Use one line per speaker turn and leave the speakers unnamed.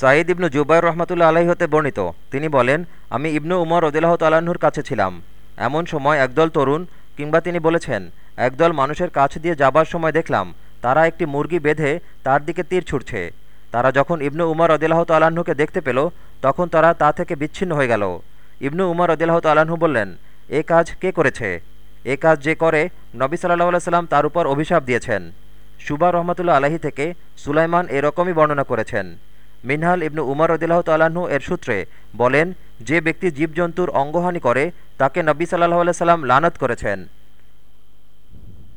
সাঈদ ইবনু জুবাইর রহমতুল্লা আলাহি হতে বর্ণিত। তিনি বলেন, আমি ইবনু উমর রদিল্লাহ তাল্লাহ্নর কাছে ছিলাম। এমন সময় একদল তরুণ কিংবা তিনি বলেছেন, একদল মানুষের কাছ দিয়ে যাবার সময় দেখলাম, তারা একটি মুরগি বেঁধে তার দিকে তীর ছুটছে তারা যখন ইবনু উমর রদিল্লাহ তাল্লাহ্নকে দেখতে পেল, তখন তারা তা থেকে বিচ্ছিন্ন হয়ে গেল। ইবনু উমর রদিল্লাহ তাল্লাহ্ন বললেন, এ কাজ কে করেছে? এ কাজ যে করে নবী সাল্লাহ সাল্লাম তার উপর অভিশাপ দিয়েছেন। সুবা রহমতুল্লা আলাহি থেকে সুলাইমান এরকমই বর্ণনা করেছেন। মিনহাল ইবনু উমর রদিল্লাহ তাল্লাহ্ন এর সূত্রে বলেন, যে ব্যক্তি জীবজন্তুর অঙ্গহানি করে, তাকে নব্বী সাল্লাহ সাল্লাম লানত করেছেন।